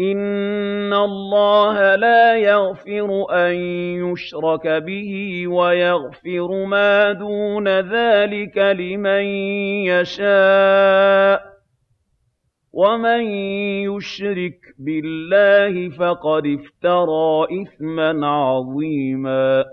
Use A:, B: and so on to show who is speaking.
A: إِنَّ اللَّهَ لَا يَغْفِرُ أَن يُشْرَكَ بِهِ وَيَغْفِرُ مَا دُونَ ذَٰلِكَ لِمَن يَشَاءُ ۚ وَمَن يُشْرِكْ بِاللَّهِ فَقَدِ افْتَرَىٰ إِثْمًا عَظِيمًا